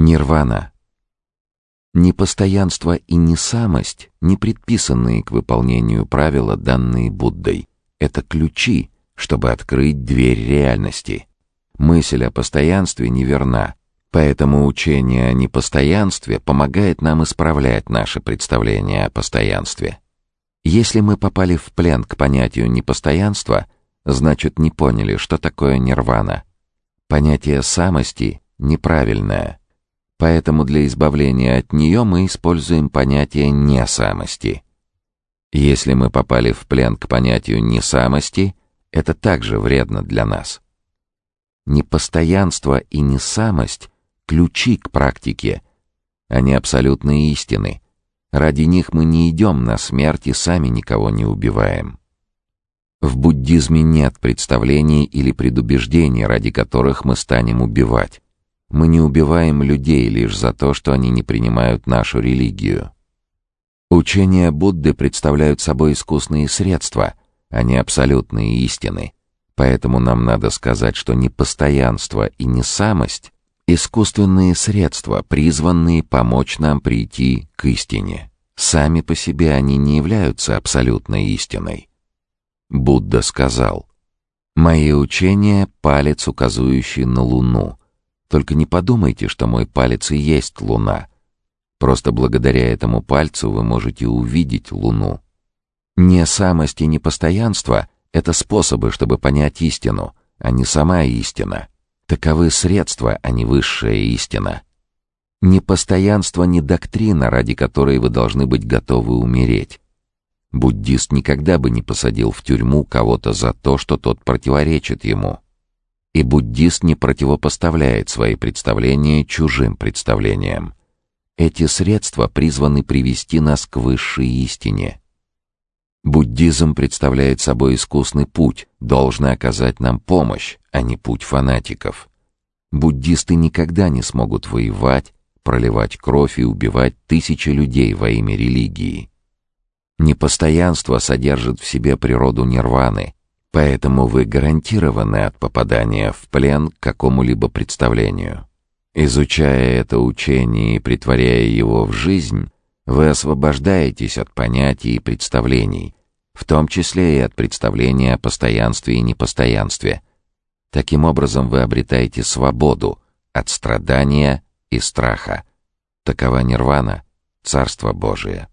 Нирвана. Непостоянство и несамость, не предписанные к выполнению правила, данные Буддой. Это ключи, чтобы открыть дверь реальности. Мысль о постоянстве неверна, поэтому учение о непостоянстве помогает нам исправлять наше представление о постоянстве. Если мы попали в плен к понятию непостоянства, значит не поняли, что такое нирвана. Понятие самости неправильное — Поэтому для избавления от нее мы используем понятие несамости. Если мы попали в плен к понятию несамости, это также вредно для нас. Непостоянство и несамость — ключи к практике. Они абсолютные истины. Ради них мы не идем на смерть и сами никого не убиваем. В буддизме нет представлений или предубеждений, ради которых мы станем убивать. Мы не убиваем людей лишь за то, что они не принимают нашу религию. Учения Будды представляют собой искусные средства, а не абсолютные истины. Поэтому нам надо сказать, что непостоянство и несамость — искусственные средства, призванные помочь нам прийти к истине. Сами по себе они не являются абсолютной истиной. Будда сказал, «Мои учения — палец, указывающий на Луну, только не подумайте, что мой палец и есть луна. Просто благодаря этому пальцу вы можете увидеть луну. Не самость и непостоянство — это способы, чтобы понять истину, а не сама истина. Таковы средства, а не высшая истина. Непостоянство не доктрина, ради которой вы должны быть готовы умереть. Буддист никогда бы не посадил в тюрьму кого-то за то, что тот противоречит ему. И буддист не противопоставляет свои представления чужим представлениям. Эти средства призваны привести нас к высшей истине. Буддизм представляет собой искусный путь, должен оказать нам помощь, а не путь фанатиков. Буддисты никогда не смогут воевать, проливать кровь и убивать тысячи людей во имя религии. Непостоянство содержит в себе природу нирваны, Поэтому вы гарантированы от попадания в плен к какому-либо представлению. Изучая это учение и притворяя его в жизнь, вы освобождаетесь от понятий и представлений, в том числе и от представления о постоянстве и непостоянстве. Таким образом вы обретаете свободу от страдания и страха. Такова нирвана, Царство Божие.